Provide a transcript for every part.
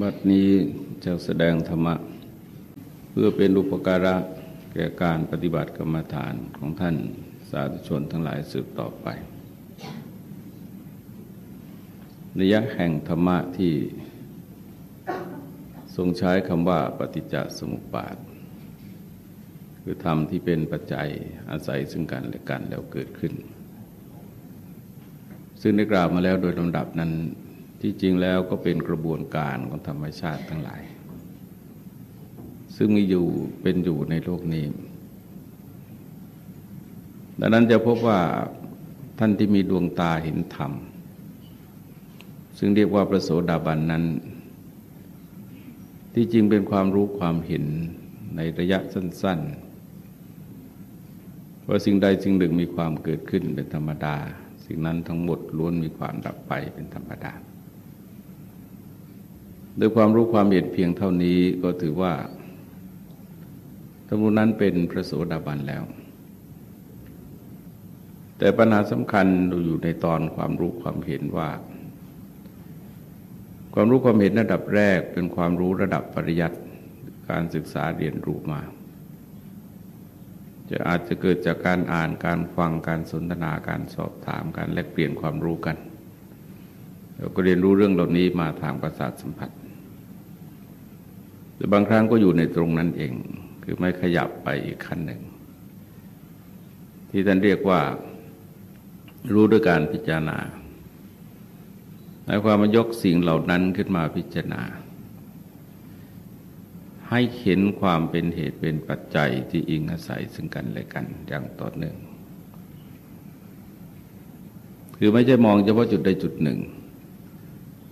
บัดนี้จะแสดงธรรมะ เพื่อเป็นอุปการะแก่การปฏิบัติกรรมฐานของท่านสาธุชนทั้งหลายสืบต่อไประยะแห่งธรรมะที่ทรงใช้คำว่าปฏิจจสมุปบาท คือธรรมที่เป็นปัจจัยอาศัยซึ่งกันและกันแล้วเกิดขึ้น ซึ่งได้กล่าวมาแล้วโดยลำดับนั้น ที่จริงแล้วก็เป็นกระบวนการของธรรมชาติทั้งหลาย ซึ่งมีอยู่เป็นอยู่ในโลกนี้ ดังนั้นจะพบว่าท่านที่มีดวงตาเห็นธรรม ซึ่งเรียกว่าประโสดาบันนั้น ที่จริงเป็นความรู้ความเห็นในระยะสั้น ๆ ว่าสิ่งใดสิ่งหนึ่งมีความเกิดขึ้นเป็นธรรมดา สิ่งนั้นทั้งหมดล้วนมีความดับไปเป็นธรรมดา ด้วยความรู้ความเห็นเพียงเท่านี้ก็ถือว่าท่านนั้นเป็นพระโสดาบันแล้ว แต่ปัญหาสำคัญอยู่ในตอนความรู้ความเห็นว่า ความรู้ความเห็นระดับแรกเป็นความรู้ระดับปริยัติการศึกษาเรียนรู้มา จะอาจจะเกิดจากการอ่านการฟังการสนทนาการสอบถามการแลกเปลี่ยนความรู้กันเราก็เรียนรู้เรื่องเหล่านี้มาทางประสาทสัมผัส แต่บางครั้งก็อยู่ในตรงนั้นเอง คือไม่ขยับไปอีกขั้นหนึ่ง ที่ท่านเรียกว่า รู้ด้วยการพิจารณาหมายความมายกสิ่งเหล่านั้นขึ้นมาพิจารณา ให้เห็นความเป็นเหตุเป็นปัจจัยที่อิงอาศัยซึ่งกันและกันอย่างต่อเนื่องคือไม่ใช่มองเฉพาะจุดใดจุดหนึ่ง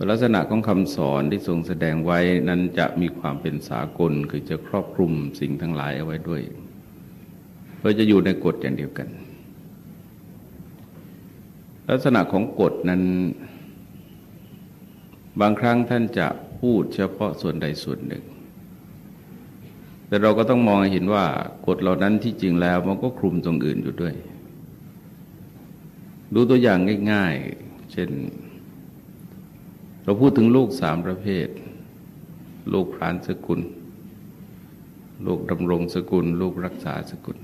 ลักษณะของคำสอนที่ทรงแสดงไว้นั้นจะมีความเป็นสากลคือจะครอบคลุมสิ่งทั้งหลายเอาไว้ด้วยเพื่อจะอยู่ในกฎอย่างเดียวกัน ลักษณะของกฎนั้น บางครั้งท่านจะพูดเฉพาะส่วนใดส่วนหนึ่ง แต่เราก็ต้องมองเห็นว่ากฎเหล่านั้นที่จริงแล้วมันก็คลุมตรงอื่นอยู่ด้วย ดูตัวอย่างง่าย ๆ เช่น เราพูดถึงลูกสามประเภท ลูกพรานสกุล ลูกดำรงสกุล ลูกรักษาสกุล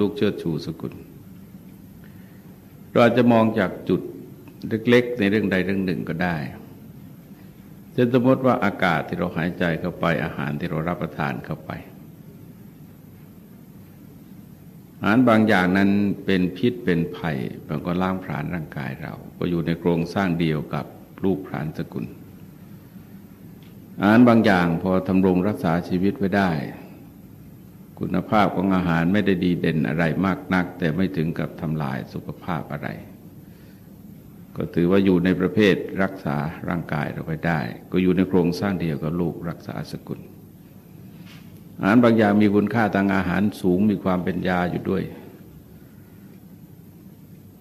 ลูกเชิดชูสกุล เราอาจจะมองจากจุดเล็กๆ ในเรื่องใดเรื่องหนึ่งก็ได้จะสมมติว่าอากาศที่เราหายใจเข้าไปอาหารที่เรารับประทานเข้าไป อาหารบางอย่างนั้นเป็นพิษเป็นภัยมันก็ล้างผลาญร่างกายเรา ก็อยู่ในโครงสร้างเดียวกับ ลูกพรานสกุล อาหารบางอย่างพอทำรงรักษาชีวิตไว้ได้ คุณภาพของอาหารไม่ได้ดีเด่นอะไรมากนัก แต่ไม่ถึงกับทำลายสุขภาพอะไร ก็ถือว่าอยู่ในประเภทรักษาร่างกายเราไว้ได้ ก็อยู่ในโครงสร้างเดียวกับลูกรักษาสกุลอาหารบางอย่างมีคุณค่าทางอาหารสูงมีความเป็นยาอยู่ด้วย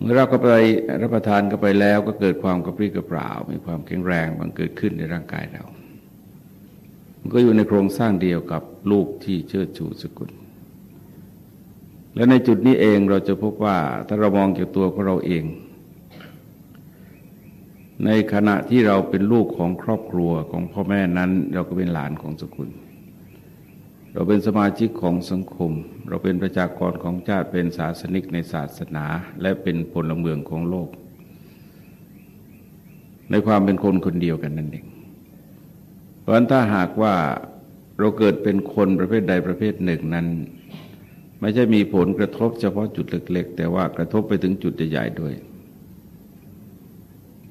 เมื่อเราก็ไปรับประทานก็ไปแล้วก็เกิดความกระปรี้กระเปร่า มีความแข็งแรงบังเกิดขึ้นในร่างกายเรา มันก็อยู่ในโครงสร้างเดียวกับลูกที่เชิดชูสกุล และในจุดนี้เองเราจะพบว่าถ้าเรามองจากตัวของเราเอง ในขณะที่เราเป็นลูกของครอบครัวของพ่อแม่นั้น เราก็เป็นหลานของสกุล เราเป็นสมาชิกของสังคม เราเป็นประชากรของชาติเป็นศาสนิกในศาสนา และเป็นพลเมืองของโลก ในความเป็นคนคนเดียวกันนั่นเอง เพราะฉะนั้นถ้าหากว่าเราเกิดเป็นคนประเภทใดประเภทหนึ่งนั้น ไม่ใช่มีผลกระทบเฉพาะจุดเล็ก ๆ แต่ว่ากระทบไปถึงจุดใหญ่ๆด้วย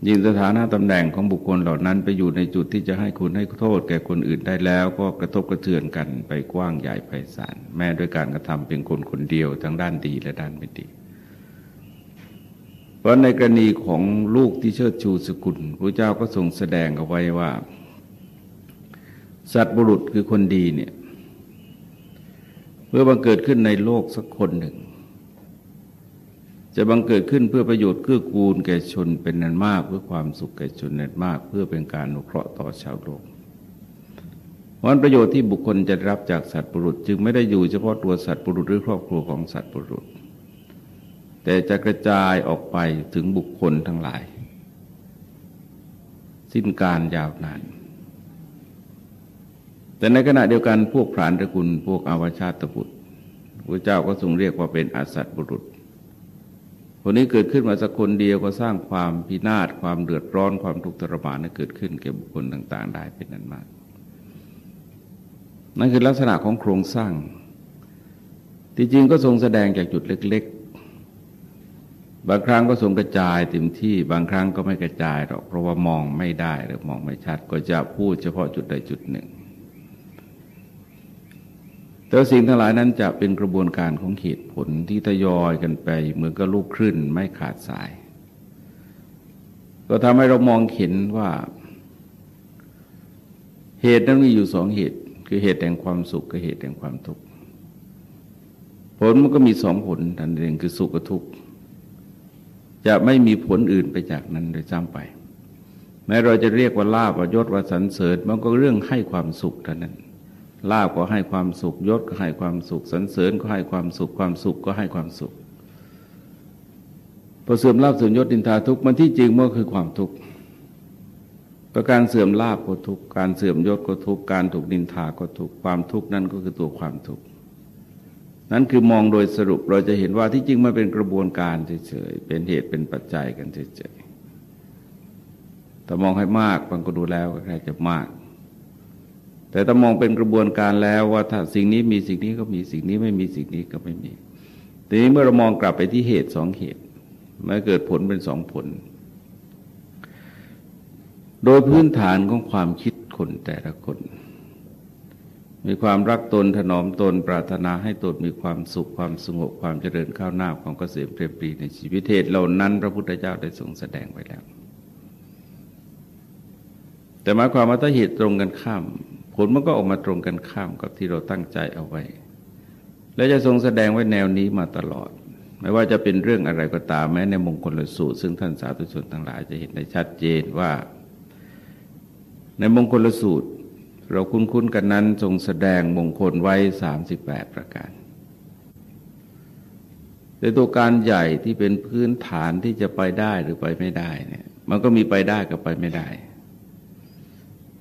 ยิ่งสถานะตำแหน่งของบุคคลเหล่านั้นไปอยู่ในจุดที่จะให้คุณให้โทษแก่คนอื่นได้แล้ว ก็กระทบกระเทือนกันไปกว้างใหญ่ไพศาลแม้ด้วยการกระทำเป็นคนคนเดียวทั้งด้านดีและด้านไม่ดี เพราะในกรณีของลูกที่เชิดชูสกุลพระเจ้าก็ทรงแสดงเอาไว้ว่า สัตว์บุรุษคือคนดีเนี่ยเมื่อบังเกิดขึ้นในโลกสักคนหนึ่ง จะบังเกิดขึ้นเพื่อประโยชน์เกื้อกูลแก่ชนเป็นนันมาก เพื่อความสุขแก่ชนนันมาก เพื่อเป็นการนุเคราะห์ต่อชาวโลกวันประโยชน์ที่บุคคลจะรับจากสัตว์ปรุษ จึงไม่ได้อยู่เฉพาะตัวสัตว์ปรุษหรือครอบครัวของสัตว์ปรุษ แต่จะกระจายออกไปถึงบุคคลทั้งหลาย สิ้นการยาวนาน แต่ในขณะเดียวกันพวกผานตระกุลพวกอาวชาตบุตรพระเจ้าก็ทรงเรียกว่าเป็นอสัตบุรุษ คนนี้เกิดขึ้นมาสักคนเดียวก็สร้างความพินาศความเดือดร้อนความทุกข์ทรมานให้เกิดขึ้นแก่บุคคลต่าง ๆ ได้เป็นนั้นมาก นั่นคือลักษณะของโครงสร้าง ที่จริงก็ทรงแสดงจากจุดเล็ก ๆ บางครั้งก็ทรงกระจายเต็มที่บางครั้งก็ไม่กระจายหรอกเพราะว่ามองไม่ได้หรือมองไม่ชัดก็จะพูดเฉพาะจุดใดจุดหนึ่ง แต่สิ่งทั้งหลายนั้นจะเป็นกระบวนการของเหตุผลที่ทยอยกันไปเหมือนกับลูกคลื่นไม่ขาดสาย ก็ทำให้เรามองเห็นว่า เหตุนั้นมีอยู่สองเหตุ คือเหตุแห่งความสุขกับเหตุแห่งความทุกข์ผลมันก็มีสองผลทันเองคือสุขกับทุกข์จะไม่มีผลอื่นไปจากนั้นโดยจ้ำไป แม้เราจะเรียกว่าลาบว่ายศว่าสรรเสริญมันก็เรื่องให้ความสุขเท่านั้น ลาบก็ให้ความสุขยศก็ให้ความสุขสันเสริญก็ให้ความสุขความสุขก็ให้ความสุขพอเสื่อมลาบเสื่อมยศดินทาทุกมันที่จริงมันคือความทุกข์ประการเสื่อมลาบก็ทุกข์การเสื่อมยศก็ทุกข์การถูกดินทาก็ทุกข์ความทุกข์นั่นก็คือตัวความทุกข์นั่นคือมองโดยสรุปเราจะเห็นว่าที่จริงมันเป็นกระบวนการเฉยๆเป็นเหตุเป็นปัจจัยกันเฉยๆแต่มองให้มากบางก็ดูแล้วก็ใครจะมาก แต่ถ้ามองเป็นกระบวนการแล้วว่าถ้าสิ่งนี้มีสิ่งนี้ก็มีสิ่งนี้ไม่มีสิ่งนี้ก็ไม่มีทีนี้เมื่อเรามองกลับไปที่เหตุสองเหตุมันเกิดผลเป็นสองผล โดยพื้นฐานของความคิดคนแต่ละคน มีความรักตนถนอมตน ปรารถนาให้ตนมีความสุขความสงบความเจริญข้าวหน้าความเกษมเปรียบปรีในชีวิตเหตุเหล่านั้น พระพุทธเจ้าได้ทรงแสดงไว้แล้ว แต่หมายความว่าถ้าเหตุตรงกันข้าม ลมันก็ออกมาตรงกันข้ามกับที่เราตั้งใจเอาไว้ และจะทรงแสดงไว้แนวนี้มาตลอด ไม่ว่าจะเป็นเรื่องอะไรก็ตามแม้ในมงคลสูตร ซึ่งท่านสาธุชนทั้งหลายจะเห็นได้ชัดเจนว่า ในมงคลสูตร เราคุ้นๆกันนั้นทรงแสดงมงคลไว้สามสิบแปดประการแต่ตัวการใหญ่ที่เป็นพื้นฐานที่จะไปได้หรือไปไม่ได้เนี่ยมันก็มีไปได้กับไปไม่ได้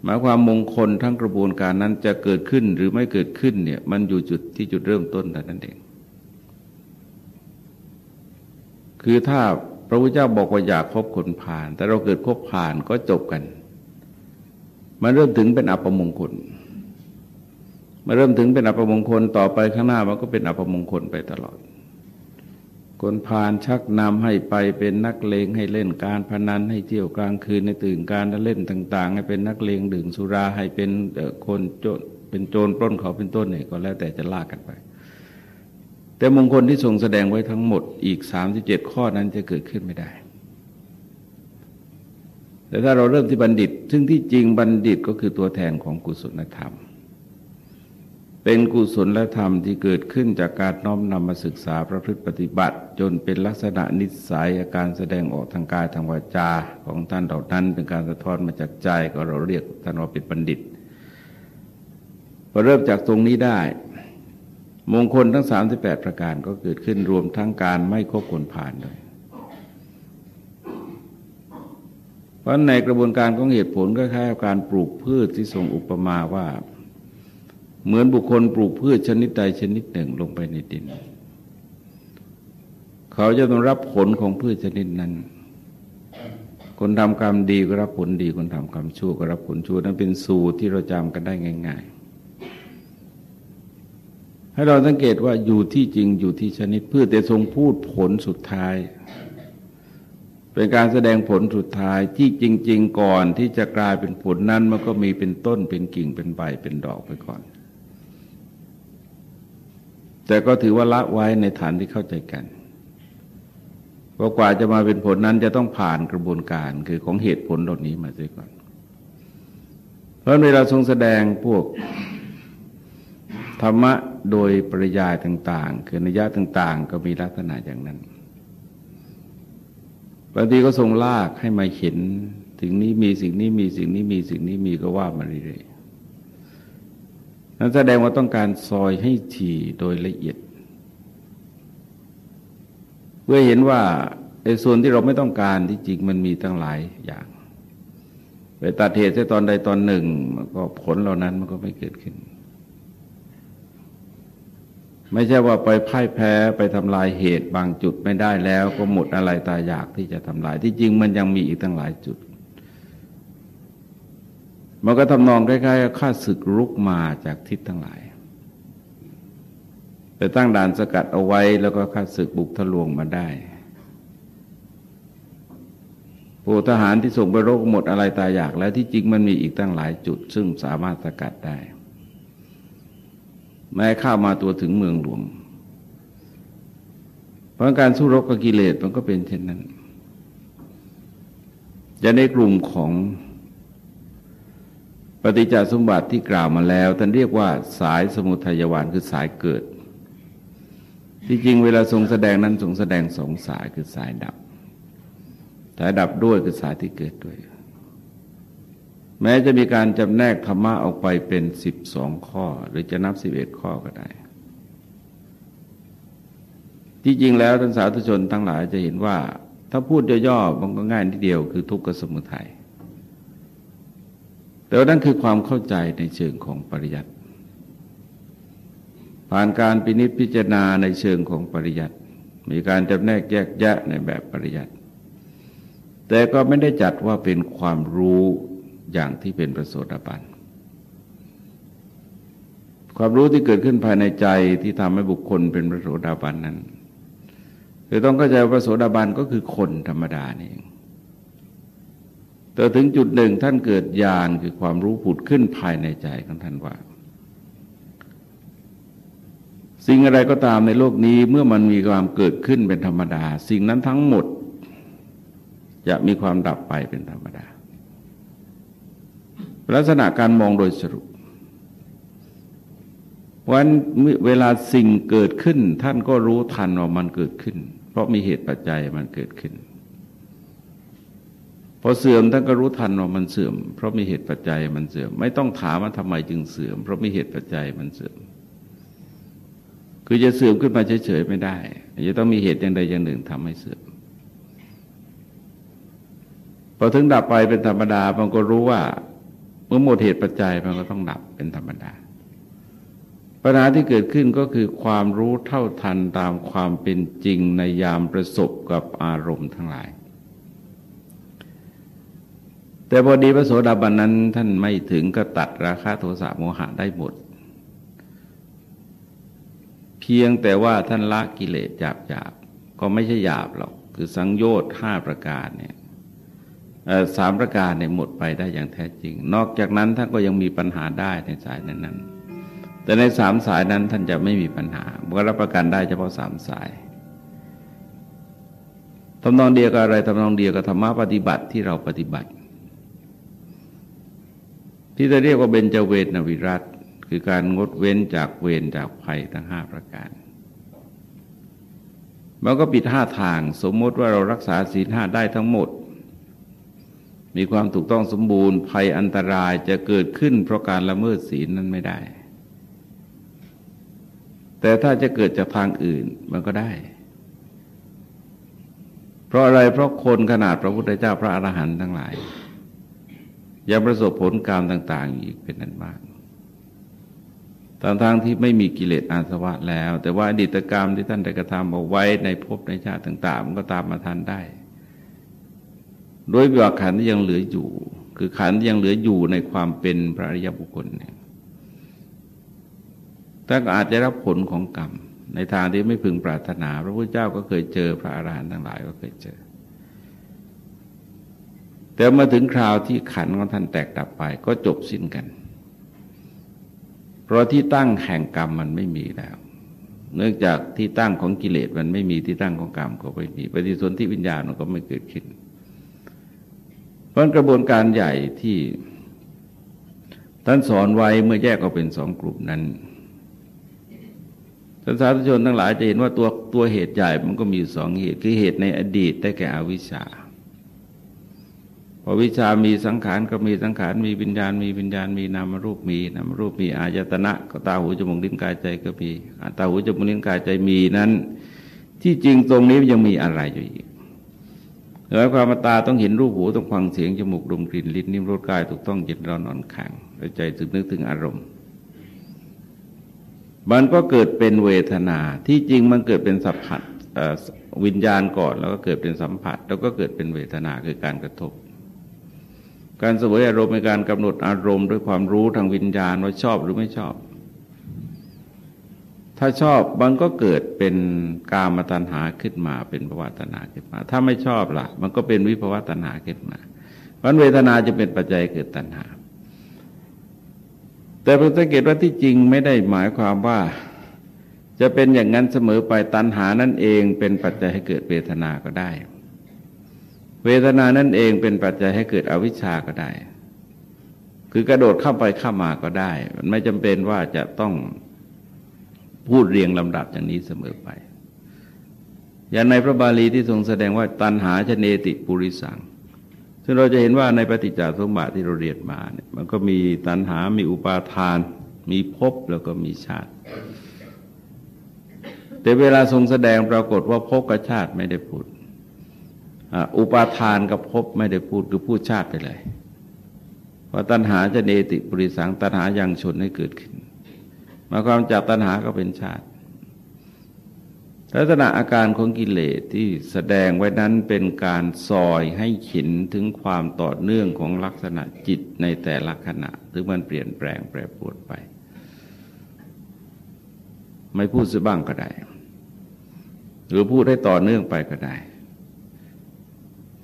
มายความมงคลทั้งกระบวนการนั้นจะเกิดขึ้นหรือไม่เกิดขึ้นเนี่ยมันอยู่จุดที่จุดเริ่มต้นแต่นั้นเอง คือถ้าพระพุทธเจ้าบอกว่าอยากคบคนผ่าน แต่เราเกิดคบผ่านก็จบกัน มันเริ่มถึงเป็นอัปมงคลมาเริ่มถึงเป็นอัปมงคลต่อไปข้างหน้ามันก็เป็นอัปมงคลไปตลอด คนพานชักนำให้ไปเป็นนักเลงให้เล่นการพนันให้เที่ยวกลางคืนในตื่นการเล่นต่าง ๆ ให้เป็นนักเลงดื่มสุราให้เป็นคนโจรเป็นโจรปล้นเขาเป็นต้นเนี่ยก็แล้วแต่จะลากกันไป แต่มงคลที่ทรงแสดงไว้ทั้งหมดอีกสามสิบเจ็ดข้อนั้นจะเกิดขึ้นไม่ได้ แต่ถ้าเราเริ่มที่บัณฑิต ซึ่งที่จริงบัณฑิตก็คือตัวแทนของกุศลธรรม เป็นกุศลและธรรมที่เกิดขึ้นจากการน้อมนำมาศึกษาประพฤติปฏิบัติ จนเป็นลักษณะนิสัยอาการแสดงออกทางกายทางวาจาของท่านเหล่านั้น เป็นการสะท้อนมาจากใจก็เราเรียกท่านว่าเป็นบัณฑิตพอเริ่มจากตรงนี้ได้ มงคลทั้ง 38 ประการก็เกิดขึ้นรวมทั้งการไม่คบคนผ่านเลยเพราะในกระบวนการของเหตุผลก็แค่การปลูกพืชที่ทรงอุปมาว่า เหมือนบุคคลปลูกพืชชนิดใดชนิดหนึ่งลงไปในดิน เขาจะต้องรับผลของพืชชนิดนั้น คนทำกรรมดีก็รับผลดี คนทำกรรมชั่วก็รับผลชั่วนั่นเป็นสูตรที่เราจำกันได้ง่าย ๆ ให้เราสังเกตว่าอยู่ที่จริงอยู่ที่ชนิดพืชแต่ทรงพูดผลสุดท้ายเป็นการแสดงผลสุดท้ายที่จริง ๆ ก่อนที่จะกลายเป็นผลนั้นมันก็มีเป็นต้นเป็นกิ่งเป็นใบเป็นดอกไปก่อน แต่ก็ถือว่าละไว้ในฐานที่เข้าใจกันเพราะกว่าจะมาเป็นผลนั้นจะต้องผ่านกระบวนการคือของเหตุผลเหล่านี้มาเสียก่อน เพราะเวลาทรงแสดงพวกธรรมะโดยปริยายต่าง ๆ คือนิยะต่าง ๆ ก็มีลักษณะอย่างนั้นบางทีก็ทรงลากให้มาเห็นถึงนี้มีสิ่งนี้มีสิ่งนี้มีสิ่งนี้มีก็ว่ามาเรื่อย นั้นแสดงว่าต้องการซอยให้ถี่โดยละเอียด เพื่อเห็นว่าในส่วนที่เราไม่ต้องการที่จริงมันมีตั้งหลายอย่างไปตัดเหตุในตอนใดตอนหนึ่งมันก็ผลเหล่านั้นมันก็ไม่เกิดขึ้น ไม่ใช่ว่าไปพ่ายแพ้ไปทำลายเหตุบางจุดไม่ได้แล้ว ก็หมดอะไรตายอยากที่จะทำลายที่จริงมันยังมีอีกตั้งหลายจุด มันก็ทำนองใกล้ๆข้าศึกรุกมาจากทิศทั้งหลาย ไปตั้งด่านสกัดเอาไว้แล้วก็ข้าศึกบุกทะลวงมาได้ผู้ทหารที่ส่งไปรบหมดอะไรตายอยาก แล้วที่จริงมันมีอีกตั้งหลายจุด ซึ่งสามารถสกัดได้ แม้ข้ามาตัวถึงเมืองหลวงเพราะการสู้รบกับกิเลสมันก็เป็นเช่นนั้น จะในกลุ่มของ ฏิจจสมบัติที่กล่าวมาแล้วท่านเรียกว่าสายสมุทัยวานคือสายเกิด ที่จริงเวลาทรงแสดงนั้นทรงแสดงสองสายคือสายดับ สายดับด้วยคือสายที่เกิดด้วย แม้จะมีการจำแนกธรรมะออกไปเป็นสิบสองข้อ หรือจะนับสิบเอ็ดข้อก็ได้ ที่จริงแล้วท่านสาธุชนทั้งหลายจะเห็นว่า ถ้าพูดย่อๆมันก็ง่ายนิดเดียวคือทุกขสมุทัย แต่ว่านั่นคือความเข้าใจในเชิงของปริยัติผ่านการปินิจพิจารณาในเชิงของปริยัติมีการจำแนกแยกแยะในแบบปริยัติแต่ก็ไม่ได้จัดว่าเป็นความรู้อย่างที่เป็นประโสดาบันความรู้ที่เกิดขึ้นภายในใจที่ทำให้บุคคลเป็นประโสดาบันนั้นคือต้องเข้าใจว่าประโสดาบันก็คือคนธรรมดานี่เอง แต่ถึงจุดหนึ่งท่านเกิดญาณคือความรู้ผุดขึ้นภายในใจของท่านว่า สิ่งอะไรก็ตามในโลกนี้เมื่อมันมีความเกิดขึ้นเป็นธรรมดา สิ่งนั้นทั้งหมด จะมีความดับไปเป็นธรรมดา ลักษณะการมองโดยสรุปวันเวลาสิ่งเกิดขึ้น ท่านก็รู้ทันว่ามันเกิดขึ้น เพราะมีเหตุปัจจัยมันเกิดขึ้น พอเสื่อมท่านก็รู้ทันว่ามันเสื่อม เพราะมีเหตุปัจจัยมันเสื่อม ไม่ต้องถามว่าทำไมจึงเสื่อม เพราะมีเหตุปัจจัยมันเสื่อม คือจะเสื่อมขึ้นมาเฉยๆไม่ได้จะต้องมีเหตุอย่างใดอย่างหนึ่งทำให้เสื่อมพอถึงดับไปเป็นธรรมดามันก็รู้ว่า เมื่อหมดเหตุปัจจัยมันก็ต้องดับเป็นธรรมดาปัญหาที่เกิดขึ้นก็คือความรู้เท่าทันตามความเป็นจริงในยามประสบกับอารมณ์ทั้งหลาย แต่พอดีพระโสดาบันนั้น ท่านไม่ถึงก็ตัดราคะโทสะโมหะได้หมด เพียงแต่ว่าท่านละกิเลสหยาบหยาบก็ไม่ใช่หยาบหรอก คือสังโยชน์ห้าประการเนี่ยสามประการเนี่ยหมดไปได้อย่างแท้จริง นอกจากนั้นท่านก็ยังมีปัญหาได้ในสายนั้น ๆ แต่ในสามสายนั้นท่านจะไม่มีปัญหาเมื่อรับประกันได้เฉพาะสามสายทำนองเดียวกับอะไรทำนองเดียวกับธรรมะปฏิบัติที่เราปฏิบัติ ที่จะเรียกว่าเบญจเวทนวิรัตคือการงดเว้นจากเวรจากภัยทั้งห้าประการมันก็ปิดห้าทางสมมติว่าเรารักษาศีลห้าได้ทั้งหมด มีความถูกต้องสมบูรณ์ภัยอันตรายจะเกิดขึ้นเพราะการละเมิดศีลนั้นไม่ได้ แต่ถ้าจะเกิดจากทางอื่นมันก็ได้ เพราะอะไรเพราะคนขนาดพระพุทธเจ้าพระอรหันต์ทั้งหลาย ยังประสบผลกรรมต่าง ๆ อีกเป็นนั้นมากตามทางที่ไม่มีกิเลสอาสวะแล้ว แต่ว่าอดีตกรรมที่ท่านได้กระทำเอาไว้ในภพในชาติต่าง ๆ มันก็ตามมาทันได้ โดยว่าขันที่ยังเหลืออยู่ คือขันที่ยังเหลืออยู่ในความเป็นพระอริยบุคคลเนี่ยท่านอาจจะรับผลของกรรม ในทางที่ไม่พึงปรารถนา พระพุทธเจ้าก็เคยเจอพระอรหันต์ทั้งหลายก็เคยเจอ แต่มาถึงคราวที่ขันของท่านแตกดับไปก็จบสิ้นกัน เพราะที่ตั้งแห่งกรรมมันไม่มีแล้ว เนื่องจากที่ตั้งของกิเลสมันไม่มีที่ตั้งของกรรมก็ไม่มีปฏิสนธิวิญญาณมันก็ไม่เกิดขึ้น เพราะกระบวนการใหญ่ที่ท่านสอนไว้เมื่อแยกออกเป็นสองกลุ่มนั้นท่านสาธุชนทั้งหลายจะเห็นว่าตัวตัวเหตุใหญ่มันก็มีสองเหตุคือเหตุในอดีตได้แก่อวิชชา พอวิชามีสังขารก็มีสังขารมีวิญญาณ มีวิญญาณมีนามรูปมีนามรูปมีอายตนะ ก็ตาหูจมูกลิ้นกายใจก็มีตาหูจมูกลิ้นกายใจมีนั้น ที่จริงตรงนี้ยังมีอะไรอยู่อีกหมายความตาต้องเห็นรูปหูต้องฟังเสียงจมูกดมกลิ่นลิ้นนิ้มรสกายถูกต้องเย็นร้อนนอนขังใจถึงนึกถึงอารมณ์ มันก็เกิดเป็นเวทนาที่จริงมันเกิดเป็นสัมผัสวิญญาณก่อนแล้วก็เกิดเป็นสัมผัส แล้วก็เกิดเป็นเวทนาคือการกระทบ การสวยอารมณ์ในการกำหนดอารมณ์ด้วยความรู้ทางวิญญาณว่าชอบหรือไม่ชอบ ถ้าชอบมันก็เกิดเป็นกามตัณหาขึ้นมา เป็นภวะตัณหาขึ้นมา ถ้าไม่ชอบล่ะ มันก็เป็นวิภวะตัณหาขึ้นมาเพราะเวทนาจะเป็นปัจจัยเกิดตัณหา แต่เราสังเกตว่าที่จริงไม่ได้หมายความว่าจะเป็นอย่างนั้นเสมอไปตัณหานั่นเองเป็นปัจจัยให้เกิดเวทนาก็ได้ เวทนานั่นเองเป็นปัจจัยให้เกิดอวิชชาก็ได้ คือกระโดดเข้าไปเข้ามาก็ได้ มันไม่จำเป็นว่าจะต้องพูดเรียงลำดับอย่างนี้เสมอไป อย่างในพระบาลีที่ทรงแสดงว่าตันหาชเนติปุริสังซึ่งเราจะเห็นว่าในปฏิจจสมบัติที่เราเรียนมาเนี่ยมันก็มีตันหา มีอุปาทาน มีภพแล้วก็มีชาติ แต่เวลาทรงแสดงปรากฏว่าภพกับชาติไม่ได้พูด อุปาทานกับภพไม่ได้พูดคือพูดชาติไปเลยเพราะตัณหาจะเนติปริสังตัณหายังชนให้เกิดขึ้นมาความจากตัณหาก็เป็นชาติ ลักษณะอาการของกิเลสที่แสดงไว้นั้นเป็นการซอยให้ขินถึงความต่อเนื่องของลักษณะจิตในแต่ละขณะถึงมันเปลี่ยนแปลงแปรปรวนไป ไม่พูดซะบ้างก็ได้ หรือพูดให้ต่อเนื่องไปก็ได้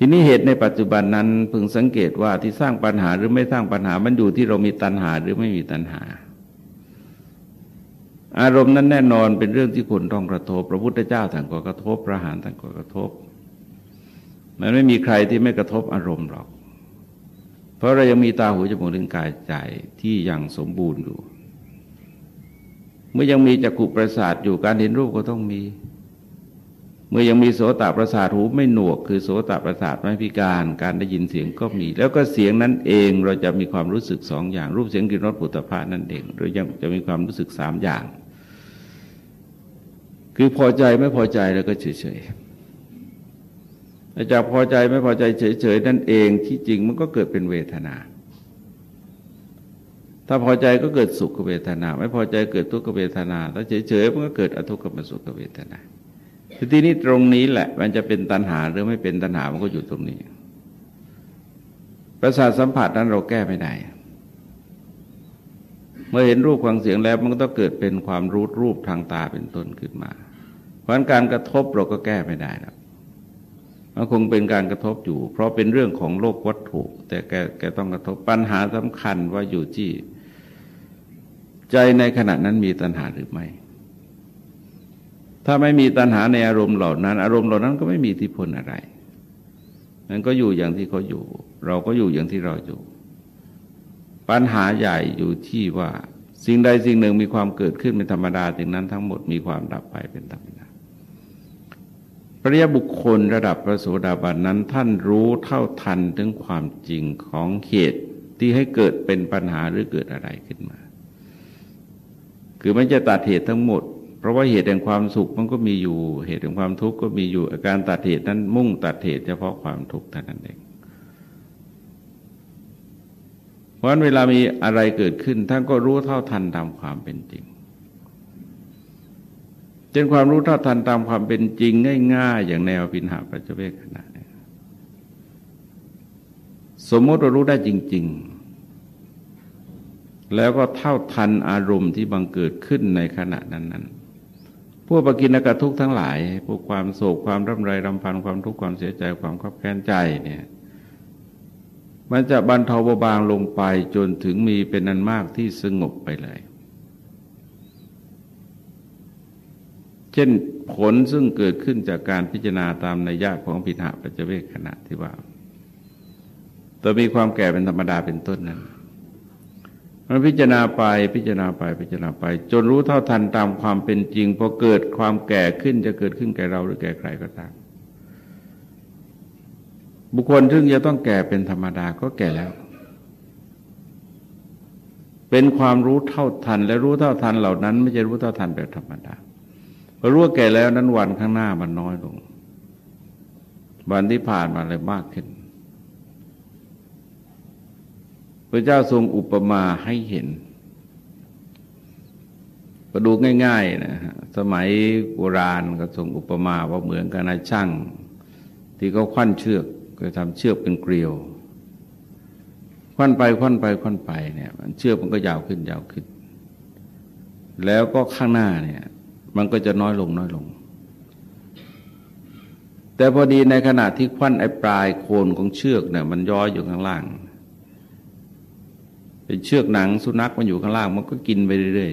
ทีนี้เหตุในปัจจุบันนั้นพึงสังเกตว่าที่สร้างปัญหาหรือไม่สร้างปัญหามันอยู่ที่เรามีตัณหาหรือไม่มีตัณหา อารมณ์นั้นแน่นอนเป็นเรื่องที่คนต้องกระทบ พระพุทธเจ้าท่านก็กระทบพระหานท่านก็กระทบ มันไม่มีใครที่ไม่กระทบอารมณ์หรอก เพราะเรายังมีตาหูจมูกลิ้นกายใจที่ยังสมบูรณ์อยู่ เมื่อยังมีจักรุประสาทอยู่การเห็นรูปก็ต้องมี เมื่อยังมีโสตประสาทหูไม่หนวก คือโสตประสาทไม่พิการการได้ยินเสียงก็มี แล้วก็เสียงนั้นเองเราจะมีความรู้สึกสองอย่างรูปเสียงกลิ่นรสปุถะพานั่นเองเรายังจะมีความรู้สึกสามอย่าง คือพอใจไม่พอใจแล้วก็เฉยๆจากพอใจไม่พอใจเฉยๆนั่นเองที่จริงมันก็เกิดเป็นเวทนาถ้าพอใจก็เกิดสุขเวทนา ไม่พอใจเกิดทุกขเวทนา ถ้าเฉยๆมันก็เกิดอทุกขมสุขเวทนา ที่นี้ตรงนี้แหละ มันจะเป็นตัณหาหรือไม่เป็นตัณหามันก็อยู่ตรงนี้ ประสาทสัมผัสนั้นเราแก้ไม่ได้ เมื่อเห็นรูปฟังเสียงแล้วมันก็ต้องเกิดเป็นความรู้รูปทางตาเป็นต้นขึ้นมา เพราะการกระทบเราก็แก้ไม่ได้แล้วมันคงเป็นการกระทบอยู่ เพราะเป็นเรื่องของโลกวัตถุ แต่แกแกต้องกระทบปัญหาสำคัญว่าอยู่ที่ ใจในขณะนั้นมีตัณหาหรือไม่ ถ้าไม่มีตัณหาในอารมณ์เหล่านั้น อารมณ์เหล่านั้นก็ไม่มีที่พลอะไรมันก็อยู่อย่างที่เขาอยู่ เราก็อยู่อย่างที่เราอยู่ ปัญหาใหญ่อยู่ที่ว่า สิ่งใดสิ่งหนึ่งมีความเกิดขึ้นเป็นธรรมดาสิ่งนั้นทั้งหมดมีความดับไปเป็นธรรมดาพระยบุคคลระดับพระโสดาบันนั้นท่านรู้เท่าทันถึงความจริงของเหตุที่ให้เกิดเป็นปัญหาหรือเกิดอะไรขึ้นมา คือไม่จะตัดเหตุทั้งหมด เพราะว่าเหตุแห่งความสุขมันก็มีอยู่ เหตุแห่งความทุกข์ก็มีอยู่ อาการตัดเหตุนั้นมุ่งตัดเหตุเฉพาะความทุกข์เท่านั้นเอง เพราะฉะนั้นเวลามีอะไรเกิดขึ้นท่านก็รู้เท่าทันตามความเป็นจริงจนความรู้เท่าทันตามความเป็นจริงง่ายๆ อย่างแนวปินหาปัจเจเวกขณะนี้สมมติเรารู้ได้จริง ๆ แล้วก็เท่าทันอารมณ์ที่บังเกิดขึ้นในขณะนั้นๆ วกปกินกทุกทั้งหลาย พวกความโศกความร่ำไรรำพันความทุกข์ความเสียใจความขับแค้นใจเนี่ย มันจะบรรเทาเบาบางลงไปจนถึงมีเป็นอันมากที่สงบไปเลย เช่นผลซึ่งเกิดขึ้นจากการพิจารณาตามนัยยะของปิหาปัจเจเวกขณะที่ว่าตัวมีความแก่เป็นธรรมดาเป็นต้นนั้น มันพิจารณาไปพิจารณาไปพิจารณาไป จนรู้เท่าทันตามความเป็นจริงพอเกิดความแก่ขึ้นจะเกิดขึ้นแก่เราหรือแก่ใครก็ตาม บุคคลซึ่งจะต้องแก่เป็นธรรมดาก็แก่แล้ว เป็นความรู้เท่าทัน และรู้เท่าทันเหล่านั้น ไม่ใช่รู้เท่าทันแบบธรรมดาพอรู้ว่าแก่แล้วนั้นวันข้างหน้ามันน้อยลง วันที่ผ่านมาเลยมากขึ้น พระเจ้าทรงอุปมาให้เห็นก็ดูง่ายๆนะฮะสมัยโบราณก็ทรงอุปมาว่าเหมือนกับนายช่าง ที่เขาควันเชือกก็ทำเชือกเป็นเกลียว ควันไปควันไปควันไปเนี่ย มันเชือกมันก็ยาวขึ้นยาวขึ้น แล้วก็ข้างหน้าเนี่ย มันก็จะน้อยลงน้อยลง แต่พอดีในขณะที่ควันไอ้ปลายโคนของเชือกเนี่ย มันย้อยอยู่ข้างล่าง เป็นเชือกหนังสุนัขมันอยู่ข้างล่าง มันก็กินไปเรื่อย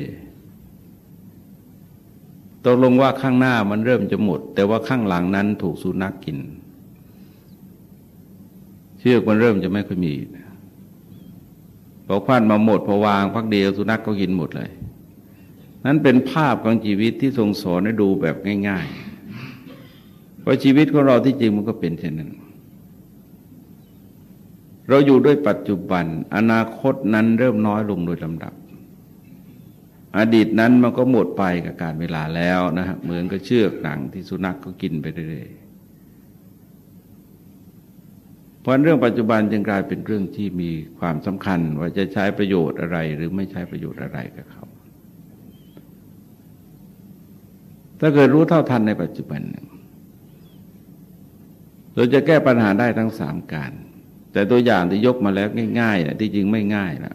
ๆตกลงว่าข้างหน้ามันเริ่มจะหมด แต่ว่าข้างหลังนั้นถูกสุนัขกกิน เชือกมันเริ่มจะไม่ค่อยมีพอควันมาหมดพอวางพักเดียวสุนัขกก็กินหมดเลย นั้นเป็นภาพของชีวิตที่ทรงสอนให้ดูแบบง่ายๆ เพราะชีวิตของเราที่จริงมันก็เป็นเช่นนั้น เราอยู่ด้วยปัจจุบัน อนาคตนั้นเริ่มน้อยลงโดยลำดับ อดีตนั้นมันก็หมดไปกับการเวลาแล้วนะฮะเหมือนกับเชือกหนังที่สุนัขกก็กินไปเรื่อยๆเพราะเรื่องปัจจุบันจึงกลายเป็นเรื่องที่มีความสำคัญ ว่าจะใช้ประโยชน์อะไรหรือไม่ใช้ประโยชน์อะไรกับเขา ถ้าเกิดรู้เท่าทันในปัจจุบันเราจะแก้ปัญหาได้ทั้งสามการ แต่ตัวอย่างที่ยกมาแล้วง่ายๆนะที่จริงไม่ง่ายนะ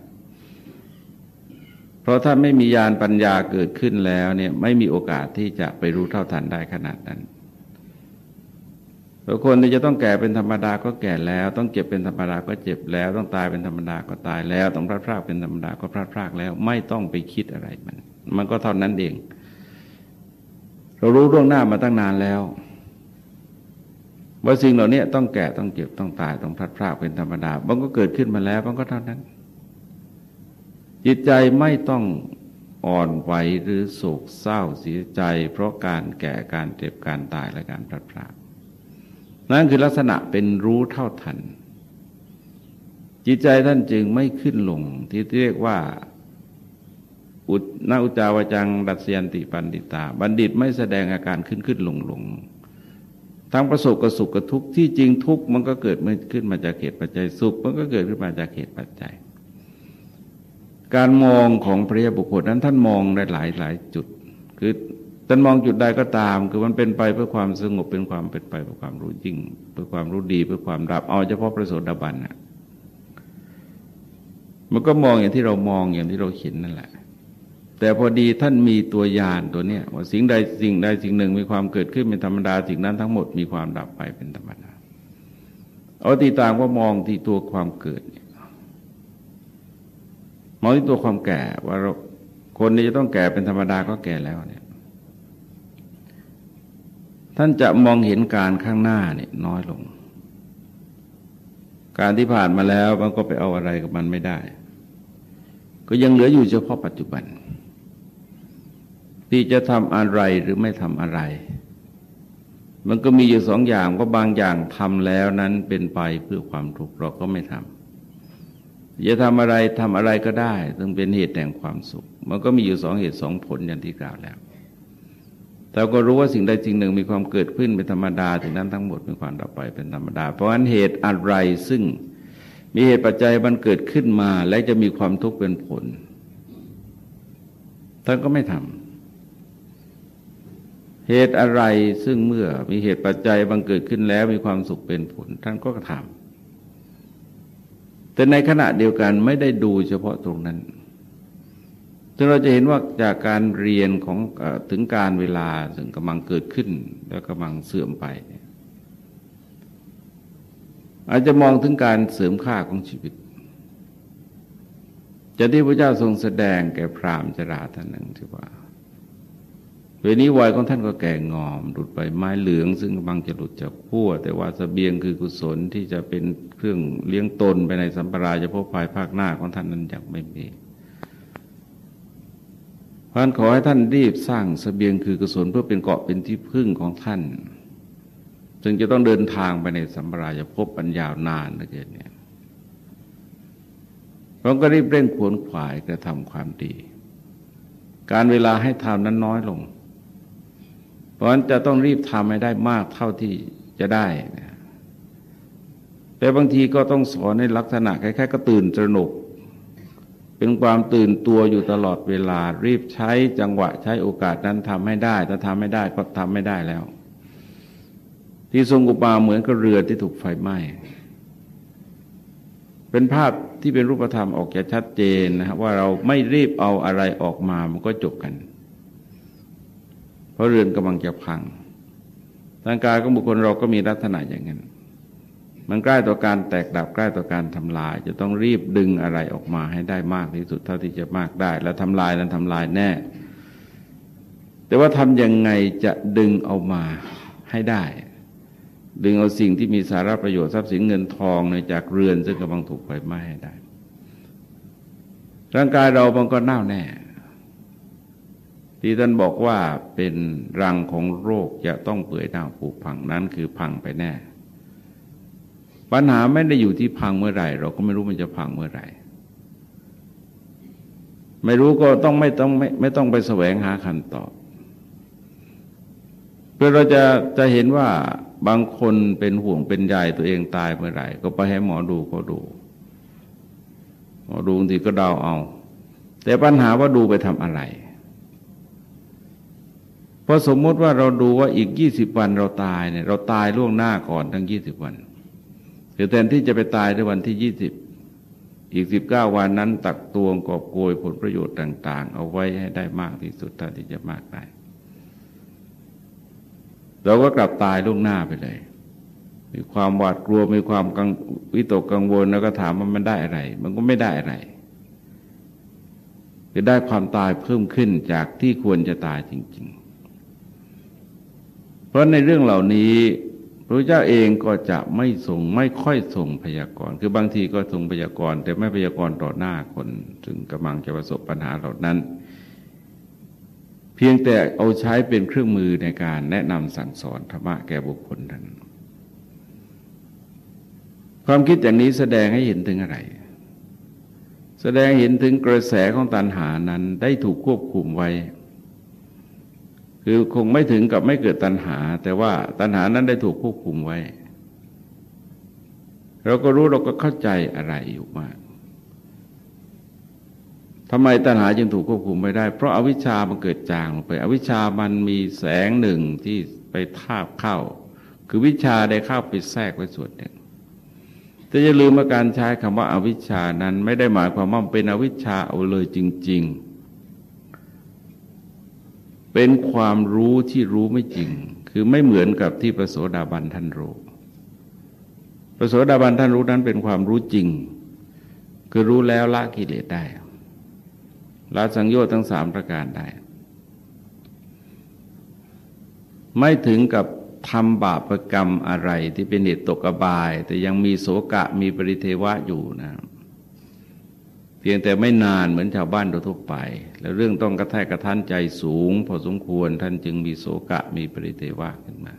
เพราะถ้าไม่มียานปัญญาเกิดขึ้นแล้วเนี่ยไม่มีโอกาสที่จะไปรู้เท่าทันได้ขนาดนั้นบางคนที่จะต้องแก่เป็นธรรมดาก็แก่แล้ว ต้องเจ็บเป็นธรรมดาก็เจ็บแล้ว ต้องตายเป็นธรรมดาก็ตายแล้ว ต้องพลาดพลาดเป็นธรรมดาก็พลาดพลาดแล้ว ไม่ต้องไปคิดอะไรมัน มันก็เท่านั้นเอง เรารู้ล่วงหน้ามาตั้งนานแล้ว ว่าสิ่งเหล่านี้ต้องแก่ต้องเจ็บต้องตายต้องพลาดพลาดเป็นธรรมดามันก็เกิดขึ้นมาแล้วมันก็เท่านั้น จิตใจไม่ต้องอ่อนไหวหรือโศกเศร้าเสียใจ เพราะการแก่การเจ็บการตายและการพลัดพรากนั่นคือลักษณะเป็นรู้เท่าทัน จิตใจท่านจึงไม่ขึ้นลงที่เรียกว่าอุนาอุจาวจังดัศยันติปันติตา บัณฑิตไม่แสดงอาการขึ้นขึ้นลงลง ทั้งประสบกับสุขกับทุกข์ที่จริงทุกข์มันก็เกิดขึ้นมาจากเหตุปัจจัยสุข มันก็เกิดขึ้นมาจากเหตุปัจจัย การมองของพระยาบุคคลนั้นท่านมองได้หลายหลายจุด คือท่านมองจุดใดก็ตาม คือมันเป็นไปเพื่อความสงบเป็นความเป็นไปเพื่อความรู้จริง เพื่อความรู้ดีเพื่อความรับเอาเฉพาะพระโสดาบันน่ะมันก็มองอย่างที่เรามองอย่างที่เราเห็นนั่นแหละ แต่พอดีท่านมีตัวยานตัวเนี้ยว่าสิ่งใดสิ่งใดสิ่งหนึ่งมีความเกิดขึ้นเป็นธรรมดาสิ่งนั้นทั้งหมดมีความดับไปเป็นธรรมดาเอาตีต่างว่ามองที่ตัวความเกิดเนี่ยมองที่ตัวความแก่ว่าเราคนนี้จะต้องแก่เป็นธรรมดาก็แก่แล้วเนี่ย ท่านจะมองเห็นการข้างหน้าเนี่ยน้อยลง การที่ผ่านมาแล้วมันก็ไปเอาอะไรกับมันไม่ได้ ก็ยังเหลืออยู่เฉพาะปัจจุบัน ที่จะทำอะไรหรือไม่ทำอะไร มันก็มีอยู่สองอย่างก็บางอย่างทำแล้วนั้นเป็นไปเพื่อความทุกข์เราก็ไม่ทำจะทำอะไรทำอะไรก็ได้ต้องเป็นเหตุแห่งความสุข มันก็มีอยู่สองเหตุสองผลอย่างที่กล่าวแล้วแต่ก็รู้ว่าสิ่งใดสิ่งหนึ่งมีความเกิดขึ้นเป็นธรรมดาถึงนั้นทั้งหมดมีความดับไปเป็นธรรมดา เพราะฉะนั้นเหตุอะไรซึ่งมีเหตุปัจจัยมันเกิดขึ้นมาและจะมีความทุกข์เป็นผลท่านก็ไม่ทำ เหตุอะไรซึ่งเมื่อมีเหตุปัจจัยบังเกิดขึ้นแล้วมีความสุขเป็นผล ท่านก็กระทำแต่ในขณะเดียวกันไม่ได้ดูเฉพาะตรงนั้นจึงเราจะเห็นว่าจากการเรียนของถึงการเวลาซึ่งกำลังเกิดขึ้น แล้วกำลังเสื่อมไปอาจจะมองถึงการเสริมค่าของชีวิตจะที่พระเจ้าทรงแสดงแก่พราหมณ์จราท่านหนึ่งที่ว่า เวนี้วัยของท่านก็แก่งอมหลุดไปไม้เหลือง ซึ่งกำลังจะหลุดจากขั้วแต่ว่าสเสบียงคือกุศลที่จะเป็นเครื่องเลี้ยงตนไปในสัมปราจะพบภายภาคหน้าของท่านนั้นยังไม่มีเพานขอให้ท่านรีบสร้างสเสบียงคือกุศลเพื่อเป็นเกาะเป็นที่พึ่งของท่าน จึงจะต้องเดินทางไปในสัมปราจะพบปัญญาวนานเหลือเกินเนี่ยเราก็รีบเร่งขวนขวายกระทำความดี การเวลาให้ทำนั้นน้อยลง เพราะฉะนั้นจะต้องรีบทำให้ได้มากเท่าที่จะได้แต่บางทีก็ต้องสอนในลักษณะคล้ายๆก็ตื่นตระหนก เป็นความตื่นตัวอยู่ตลอดเวลา รีบใช้จังหวะใช้โอกาสนั้นทำให้ได้ ถ้าทำไม่ได้ก็ทำไม่ได้แล้ว ที่ทรงอุปาเหมือนกับเรือที่ถูกไฟไหม้เป็นภาพที่เป็นรูปธรรมออกจะชัดเจนนะครับว่าเราไม่รีบเอาอะไรออกมามันก็จบกัน เพราะเรือนกำลังจะพังทางกายของบุคคลเราก็มีลักษณะอย่างนั้น มันใกล้ต่อการแตกดับใกล้ต่อการทำลาย จะต้องรีบดึงอะไรออกมาให้ได้มากที่สุดเท่าที่จะมากได้ แล้วทำลายนั้นทำลายแน่ แต่ว่าทำยังไงจะดึงเอามาให้ได้ ดึงเอาสิ่งที่มีสาระประโยชน์ทรัพย์สินเงินทองในจากเรือนซึ่งกำลังถูกไฟไหม้ให้ได้ ร่างกายเรามันก็เน่าแน่ ที่ท่านบอกว่าเป็นรังของโรคจะต้องเปื่อยเน่าผุพังนั้นคือพังไปแน่ ปัญหาไม่ได้อยู่ที่พังเมื่อไหร่ เราก็ไม่รู้มันจะพังเมื่อไหร่ ไม่รู้ก็ต้องไม่ต้องไม่ไม่ต้องไปแสวงหาคำตอบเพื่อเราจะจะเห็นว่าบางคนเป็นห่วงเป็นใยตัวเองตายเมื่อไหร่ ก็ไปให้หมอดูก็ดูหมอดูบางทีก็เดาเอา แต่ปัญหาว่าดูไปทำอะไร พอสมมติว่าเราดูว่าอีกยี่สิบวันเราตายเนี่ย เราตายล่วงหน้าก่อนทั้งยี่สิบวันคือแทนที่จะไปตายในวันที่ยี่สิบอีกสิบเก้าวันนั้น ตักตวงกอบโกยผลประโยชน์ต่าง ๆ เอาไว้ให้ได้มากที่สุดเท่าที่จะมากได้เราก็กลับตายล่วงหน้าไปเลย มีความหวาดกลัวมีความกังวิตกกังวลแล้วก็ถามว่ามันได้อะไร มันก็ไม่ได้อะไรคือได้ความตายเพิ่มขึ้นจากที่ควรจะตายจริง ๆ ราะในเรื่องเหล่านี้พระเจ้าเองก็จะไม่ส่งไม่ค่อยส่งพยากรณ์คือบางทีก็ส่งพยากรณ์แต่ไม่พยากรณ์ต่อหน้าคนถึงกำลังจะประสบปัญหาเหล่านั้น เพียงแต่เอาใช้เป็นเครื่องมือในการแนะนำสั่งสอนธรรมะแก่บุคคลนั้น ความคิดอย่างนี้แสดงให้เห็นถึงอะไร แสดงเห็นถึงกระแสของตัณหานั้นได้ถูกควบคุมไว้ คือคงไม่ถึงกับไม่เกิดตัณหา แต่ว่าตัณหานั้นได้ถูกควบคุมไว้ เราก็รู้เราก็เข้าใจอะไรอยู่มากทำไมตัณหาจึงถูกควบคุมไม่ได้ เพราะอาวิชชามันเกิดจางลงไป อวิชชามันมีแสงหนึ่งที่ไปทาบเข้า คือวิชาได้เข้าไปแทรกไว้ส่วนหนึ่งแต่อย่าลืมว่าการใช้คำว่าอาวิชชานั้นไม่ได้หมายความว่าเป็นอวิชชาเอาเลยจริง ๆ เป็นความรู้ที่รู้ไม่จริง คือไม่เหมือนกับที่พระโสดาบันท่านรู้พระโสดาบันท่านรู้นั้นเป็นความรู้จริง คือรู้แล้วละกิเลสได้ละสังโยชน์ทั้งสามประการได้ ไม่ถึงกับทำบาปรกรรมอะไรที่เป็นเหตุตกอบาย แต่ยังมีโสกะมีปริเทวะอยู่นะครับ พียงแต่ไม่นานเหมือนชาวบ้านทั่วไป แล้วเรื่องต้องกระแทกกระทันใจสูง พอสมควรท่านจึงมีโสกะมีปริเทวะขึ้นมา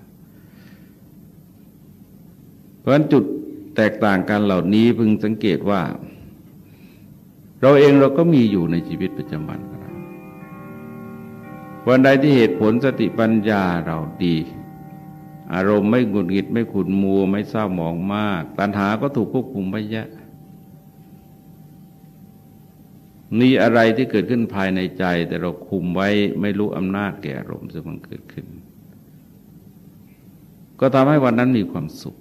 เพราะฉะนั้นจุดแตกต่างกันเหล่านี้พึงสังเกตว่า เราเองเราก็มีอยู่ในชีวิตประจำวันของเราวันใดที่เหตุผลสติปัญญาเราดี อารมณ์ไม่หงุดหงิดไม่ขุนมัวไม่เศร้าหมองมาก ตัณหาก็ถูกควบคุมไปเยอะ มีอะไรที่เกิดขึ้นภายในใจ แต่เราคุมไว้ไม่รู้อำนาจแก่อารมณ์ซึ่งมันเกิดขึ้น ก็ทำให้วันนั้นมีความสุข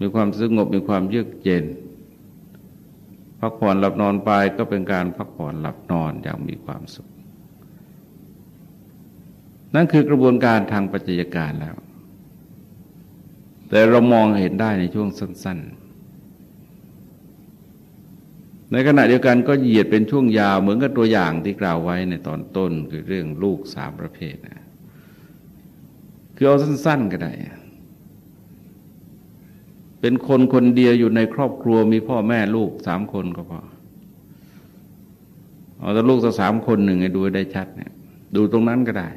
มีความสงบมีความเยือกเย็น พักผ่อนหลับนอนไปก็เป็นการพักผ่อนหลับนอนอย่างมีความสุข นั่นคือกระบวนการทางปัจจัยการแล้ว แต่เรามองเห็นได้ในช่วงสั้น ๆ ในขณะเดียวกันก็เหยียดเป็นช่วงยาวเหมือนกับตัวอย่างที่กล่าวไว้ในตอนต้นคือเรื่องลูกสามประเภทนะคือเอาสั้น ๆก็ได้ เป็นคนคนเดียวอยู่ในครอบครัวมีพ่อแม่ลูกสามคนก็พอเอาแต่ลูกสักสามคนหนึ่งให้ดูได้ชัดเนี่ย ดูตรงนั้นก็ได้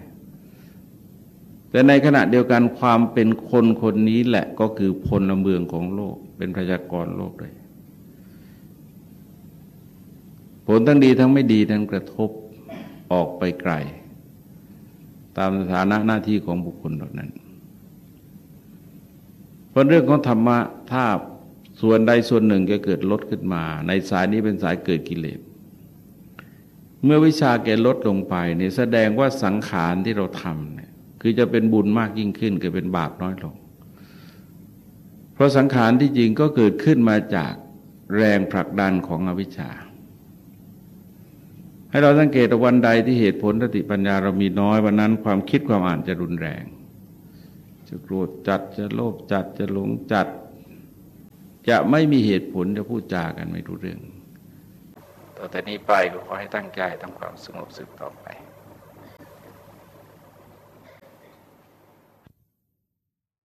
แต่ในขณะเดียวกันความเป็นคนคนนี้แหละก็คือพลเมืองของโลก เป็นประชากรโลกเลย ผลทั้งดีทั้งไม่ดีนั้นกระทบออกไปไกล ตามสถานะหน้าที่ของบุคคลเหล่านั้นเพราะเรื่องของธรรมะถ้าส่วนใดส่วนหนึ่งจะเกิดลดขึ้นมา ในสายนี้เป็นสายเกิดกิเลสเมื่อวิชาแกลดลงไปเนี่ยแสดงว่าสังขารที่เราทำเนี่ยคือจะเป็นบุญมากยิ่งขึ้นเกิดเป็นบาปน้อยลง เพราะสังขารที่จริงก็เกิดขึ้นมาจากแรงผลักดันของอวิชชา ให้เราสังเกตวันใดที่เหตุผลสติปัญญาเรามีน้อยวันนั้นความคิดความอ่านจะรุนแรง จะโกรธจัดจะโลภจัดจะหลงจัด จะไม่มีเหตุผลจะพูดจากันไม่รู้เรื่องต่อแต่นี้ไปก็ขอให้ตั้งใจทำความสงบสุขต่อไป